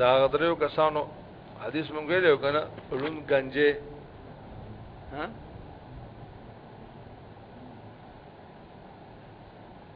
دا غدریو کسانو حدیث مونږ ویلو کنه لون گنجه ها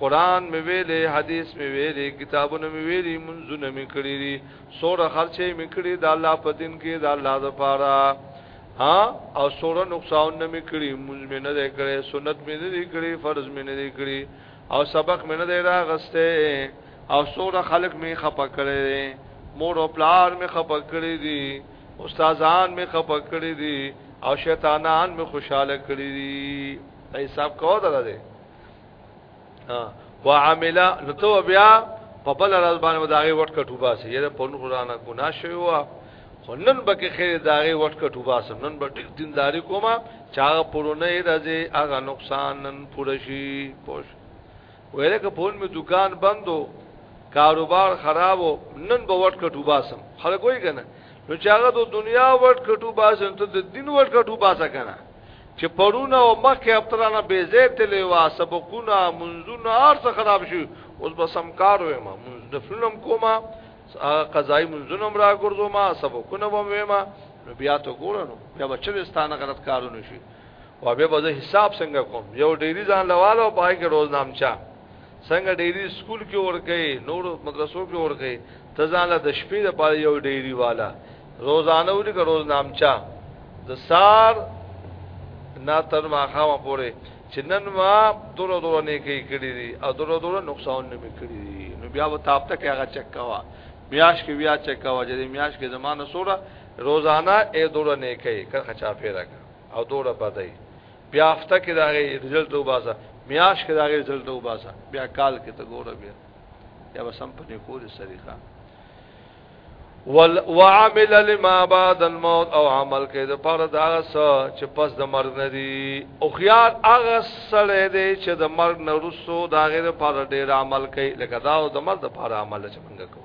قران می ویلې حدیث می ویلې کتابونه می ویلې منځونه می کړی دي سوره خرچه می کړی د الله په دین کې د الله لپاره ها او سوره نقصان نه می کړی منځ می نه کړی سنت می نه دی کړی فرض می نه دی کړی او سبق می نه دی راغسته او سوره خلق می خپه کړی مور او پلار می خپه کړی دي استادان می خپه کړی دي او شیطانان می خوشاله کړی دي حساب کو درته وعمل نو تو بیا په بل راز باندې وداغي وټ کټو باسي یره په نور قران ګنا شوی و خو نن به کې خیر داغي وټ کټو باسم نن به ټیک دینداری کومه چا پرونه راځي هغه نقصان نن پوره شي پوش ویره که پون می دکان بندو کاروبار خرابو نن به وټ کټو باسم خلک وای کنه نو چاغه د دنیا وټ کټو باسم ته د دین وټ کټو باسه کنه چې پرونه او مخکې افترانه بې ځای تلې وا سبقونه منځونه هر څه خراب شي اوس به سم کار وایم منځ نفلم کومه قضای منځونه را ګرځو ما سبقونه وم وایم نو بیا ته ګورنو بیا به چې ستانه غلط کارونه شي او بیا به حساب څنګه کوم یو ډیری ځان لواله او پای کې روز نام چا څنګه ډیری سکول کې ورکې نور مدرسو کې ورکې ته ځان له د شپې د پاره یو ډیری والا روزانه ولې که روز نامچا د سار نه تر ما خامه پورې چې نن ما دوره دوره نه کوي کړی دي او دوره دوره نقصان نه میکړي دي نو بیا به تاپته کې هغه چک کوا میاش کې بیا چک کوا چې میاش کې زمانه سوره روزانه اې دوره نه کوي کړه چا پیرا او دوره بدای بیا هفته کې دا غي رزلټ وباسه میاش کې دا غي رزلټ وباسه بیا کال کې ته ګوره بیا یا بسم په نیکو دي سریخه وعمل لما بعد الموت او عمل کې د پر دا س چې پس د مرګ نه دی او خيار هغه سره دی چې د مرګ نه رسو دا غیر پر ډیر عمل کوي لکه دا د مرګ د پر عمل چې موږ کوو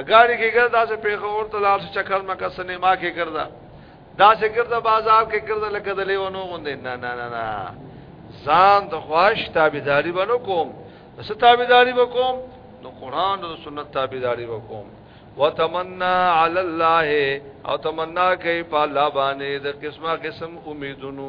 اګاړي کې ګرځا چې پیښور ته لاړ شي چکر مکه سینما کې ګرځا دا چې ګرځا بازار کې ګرځا لکه د لیونو غوندې نه نه نه نه ځان د خواش تابعداري بنو کوم څه تابعداري وکوم نو قران او سنت تابعداري وکوم وتمنا علی الله او تمنا کوي په الله باندې د قسمه قسم امیدونو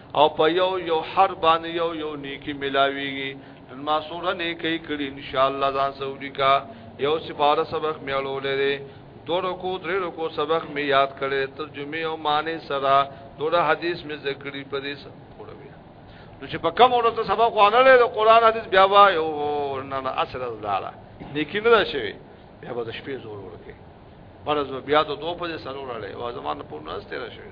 او په یو یو هر باندې یو یو نیکی ملاویږي نن ما سوره نیکی کړي ان شاء الله ځان سعودي کا یو سپاره سبق مې اړولې دي دو رکو درې رکو سبق مې یاد کړي ترجمه او معنی سره دوه حدیث مې ذکر کړي په دې پوره بیا نو چې په کم ورځ سبق وانه لري د قران حدیث بیا وایو نه نه اصل الله نیکی نه ده شوی بیا به شپې زور ورکه پرز بیا ته دوه په سره وړلې او زمانه په نس تیر شوی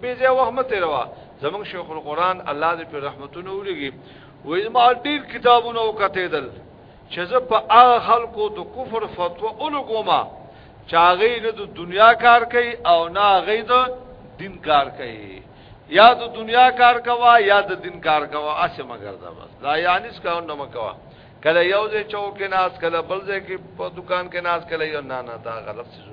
به زه وخت مته روا زمون شیخ القران الله دې په رحمتونو ولګي وې ما ډیر کتابونه وکتیدل چې زه په هغه خلکو د کفر فتوا اولګوما چاغې نه د دنیا کار کوي او نه غي د دین کار کوي یا د دنیا کار کوا یا د دین کار کوا اسه مگر دا بس دا یعنی اس کا نو مکوا کله یو ځای چوک کې ناس کله بل ځای کې په دکان کې ناس کله یو نه نه دا غلط څه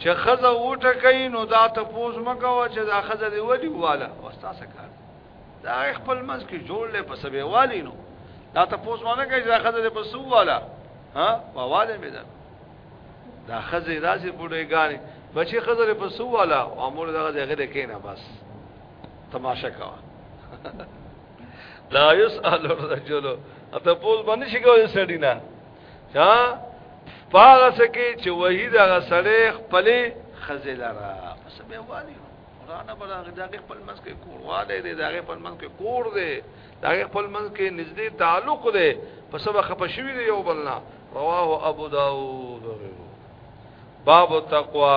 چې خزه وټکې نو دا ته پوز مکو چې دا خزه دی ولی والا وستا سکار دا خپل منځ کې جوړ لې په سبه والی نو دا ته پوز مانه کوي چې دا خزه دی په سو والا ها واواله مې ده دا خزه راځي پډې ګانې بچي خزه په سو والا او امور دا غزه غره کینا بس تماشا کا لا یسال الرجل اته پوز باندې شي کوي سړی نه ها پاغه سکه چې وحی دا غسړې خپلې خزلرا پس به والی رانه بل هغه دغه خپل منځ کې کورواله دی دغه خپل منځ کې کور دی دغه خپل منځ کې نږدې تعلق دی په سبا خپشوي دی یو بلنا رواه ابو داود باب التقوا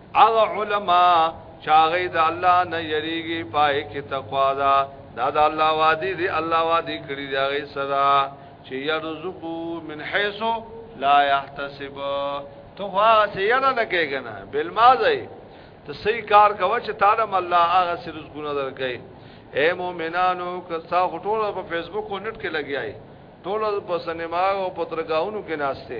هغه علما چاغې د الله نه یریږي پای کې تقوا ده دا د الله وادي دی الله وادي کړی دی هغه صدا چې يرزقو من حيث لا يحتسب تو ها سیاله نه کېګنه بل مازه ته صحیح کار کوه چې تعالی الله هغه سر رزقونه درکې اے مومنانو که تاسو ټول په فیسبوک او نت کې لګیای ټول په سینما او پترګاونو کې ناشته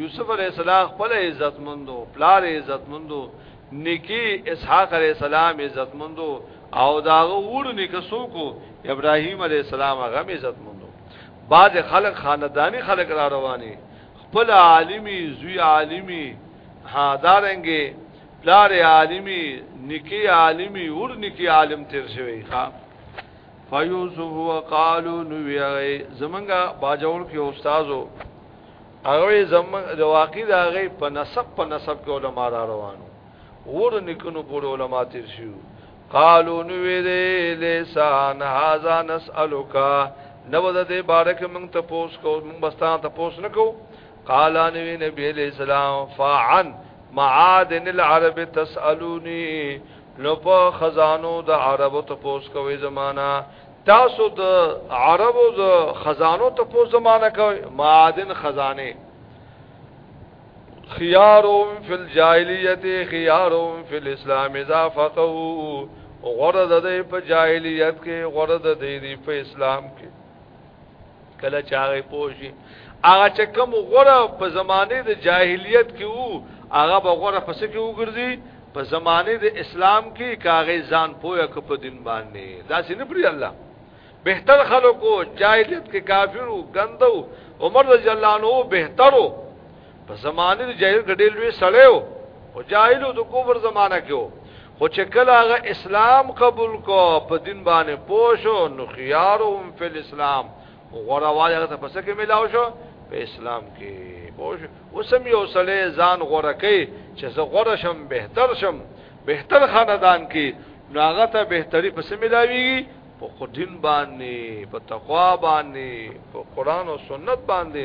یوسف علیہ السلام خپل عزت مندو پلار عزت مندو نکی اسحاق علیہ السلام عزت مندو او داغه وړو نکسو کو ابراهیم علیہ السلام هغه عزت مندو بعض خلق خاندانی خلق را رواني خپل عالمی زوی عالمی ها دارنګي پلار عالمی نکی عالمی ور نکی عالم تیر شوی ښا فیوسف وقالو نو وی زمنګا باجوړ کې استادو هغه زمون د واقع د هغه په نسب په نسب کې علما را روانو ور نکونو پور علما تیر شو قالو نو ویلې لسان هاذا نسالک نو د دې بارک موږ ته پوس کو موږ بستا ته پوس نکو قال نبی نبی علیہ السلام فعن معادن العرب تسالونی لو په خزانو د عربو ته پوس کوي زمانہ تاسو د عربو د خزانو ته په زمانہ کوي معادن خزانه خيارهم فی الجاهلیت خيارهم فی الاسلام اذا فقهوا غرض د په جاهلیت کې غرض د دې په اسلام کې کله چې هغه پوه شي هغه چې کوم غره په زمانه د جاهلیت کې وو هغه به غره پس کې وګرځي په زمانه د اسلام کې کاغې ځان پوهه ک په دین باندې دا سې نه پری الله بهتر خلکو جاهلیت کې کافرو غندو عمر رضی الله عنه بهترو په زمانه د جاهل کې ډېر لوی سړی و او جاهلو د کفر زمانہ کې و خو چې کله هغه اسلام قبول کو په دین باندې پوښو نو خيارهم فی الاسلام غوړوالي هغه ته پسکه ملاو شو په اسلام کې پوښ وسم یو سړی ځان غوړه کوي چې زه غوړه شم بهتر شم بهتر خاندان کې نو هغه ته بهتري پسې ملاوي په دین باندې په تقوا باندې په قران او سنت باندې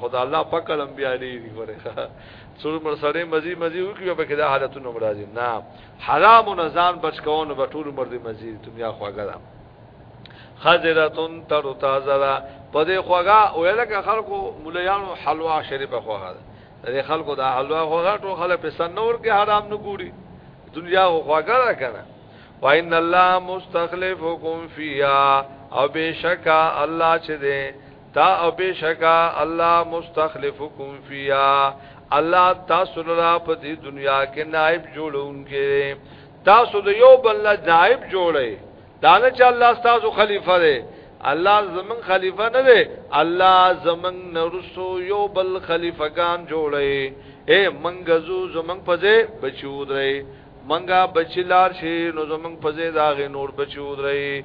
خدا الله پاک لم بیا دی ګوره څور مر سره مزي مزي وکي په کې دا حالتونه مرادي نه حرام و نزان بچ کوونه په ټول مر دي مزي دنیا خواګه ده خزرتن تر تازرا په دې خواګه ویلکه خلکو مليانو حلوا شریفه خواګه ده دې خلکو دا حلوا خواګه ټول خلک په سنور کې حرام نه ګوري دنیا خواګه ده کنه وان الله مستخلفکم فیها او بشکا الله چې دې تا او بشکا الله مستخلفکم فیا الله تاسو لرا په دې دنیا کې نائب جوړونکې تاسو د یو بل نه نائب جوړې دا نه چې الله تاسو خلیفہ دی الله زمون خلیفہ نه دی الله زمون نرسو یو بل خلیفګان جوړې اے منګزو زمون په دې بچو درې منګه بچلار شي نو زمون په دې داغه نور بچو درې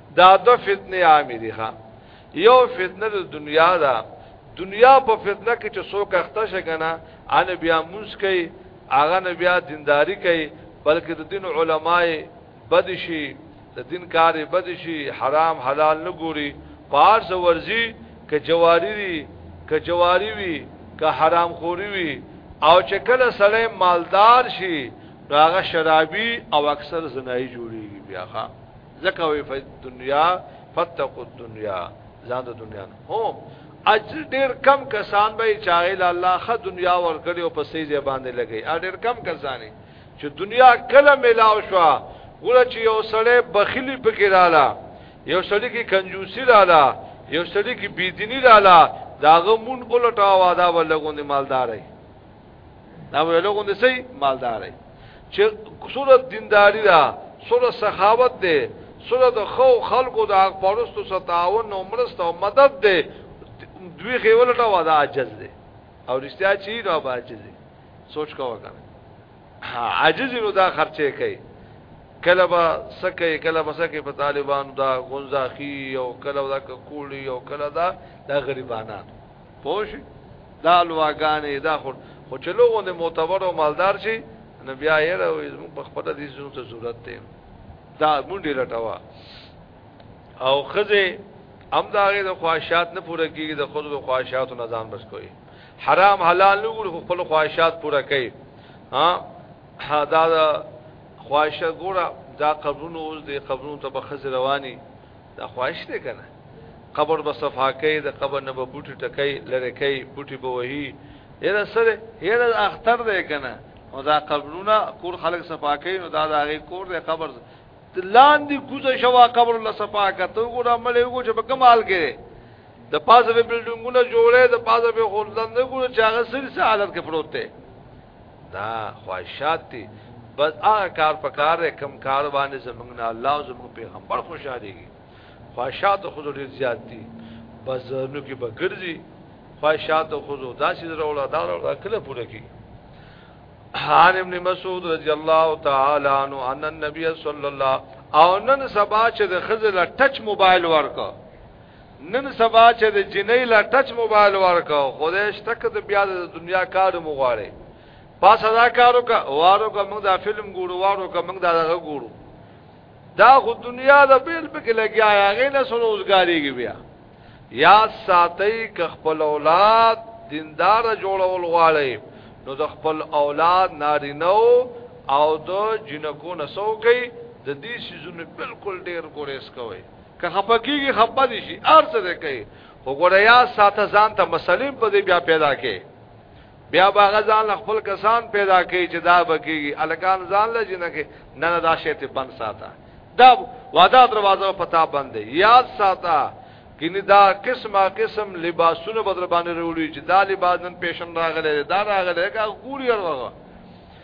دا دو فتنه عامې دي ښا یو فتنه د دنیا ده دنیا په فتنه کې چې څوک اخته شي کنه ان بیا مونږ کوي هغه نه بیا دینداری کوي بلکې د دین علماي بد شي د دین کار بد شي حرام حلال نه ګوري پارس ورزي ک جواری وي ک جواری وي ک حرام خوري وي او چې کله سړی مالدار شي هغه شرابي او اکثر زنای جوړيږي بیا ښا زکه وی په دنیا فتقوا الدنيا ځان د دنیا نه هو اجر ډیر کم کسان به چاغل الله خ دنیا ور کړی او په سي ځای باندې لګي ا ډیر کم کسانی چې دنیا کله ملاو شو ګوره چې یو سړی بخیلی پکې رااله یو سړی کې کنجوسی رااله یو سړی کې بيدینی رااله داغه مون اولټاو آداب لګوندې مالداري دا ویلو غوندې سي مالدار دی چې سره دینداری دا سره سخاوت دی سره د خو خلکو د حق پرستو ستاون او مرسته او مدد دی دوی خېولټه ودا عجز دی او رښتیا چې نو باجز دی سوچ کا وکړه عاجز نو دا خرچه کوي کله با سکه کله با سکه په طالبانو دا غونځاخي او کله دا کولی او کله دا د غریبانو پوش دا لواګانې دا خو خو چې لوګو د معتبر او مالدار شي نو بیا یې راوي زموږ په خپل دې زونو ته ضرورت دی دا مونږ ډیر ټوا او خزه هم دا غي د خواهشات نه پوره کیږي د خود د خواهشاتو نه ځان بس کوي حرام حلال نه ګور خپل خواهشات پوره کوي ها دا خواهشات ګوره دا قبرونو اوس د قبرونو ته بخز رواني دا خواهش دی کنه قبر به صفا کوي د قبر نه به بوټي ټکای لره کوي بوټي به وهي یره سره یره اختر دی کنه او دا قبرونه کور خلک صفا کوي نو دا د هغه کور دی قبر لاندې کوزه شوا قبر الله صفا کته ګور عمل یو چې په کمال کې د پازه بلډینګونه جوړه د پازه به خلدان نه ګور چې هغه سر سه حالت کې پروت دی دا خواهشات دي بس هغه کار په کار دی کم کار باندې زمنګ نه الله او زمنګ پیغمبر خوشاليږي خواهشات خود ډیر زیات دي بس نو کې بګرځي خواهشات خود داسې درولا دا ورولا کله پوره کی حان ابن مسعود رضی الله تعالی عنہ ان النبي صلی الله او نن سبا چې د خزل ټچ موبایل ورکو نن سبا چې د جنۍ لا ټچ موبایل ورکو خدای شته که د بیا د دنیا کار مو غواړي پس دا کارو کا وارو کا موږ دا فلم ګورو وارو کا موږ دا دغه ګورو دا خو دنیا د بیل پکې لګیا هغه نه سره روزګاریږي بیا یا ساتي ک خپل اولاد دیندار جوړول غواړي نو د خپل اولاد نارینو او د جنکو نسو کوي د دې سيزونو بالکل ډیر ګورېس کوي که خپه کیږي خپه دي شي ارڅ دې کوي وګوره یا ساته ځان ته مسلم په دې بیا پیدا کې بیا باغ ځان خپل کسان پیدا کوي چې دا بکیږي الکان ځان له جنہ کې نه نه دا شی ته بند ساته دا واده دروازه په تا باندې یاد ساته کینی دا قسمه قسم لباسونه بدر باندې وروړي چې دا لباس نن پیشن راغله دا راغله کا ګوري ورغه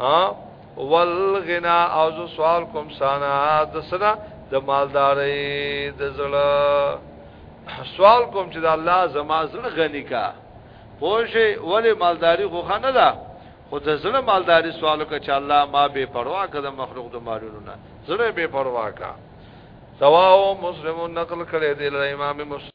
ها والغنا او زو سوال کوم سانا د سنا د مالداري د زړه سوال کوم چې د الله زما زړه غني کا پوجي ولې مالداري خو خنه ده خو د زړه مالداري سوال کوي چې الله ما به پروا کړم مخلوق د مالونو نه زړه به پروا کا سواو مسلمون نقل کړي دی امام مسلم